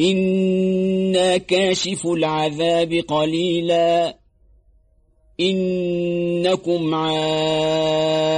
إنا كاشف العذاب قليلا إنكم عائدون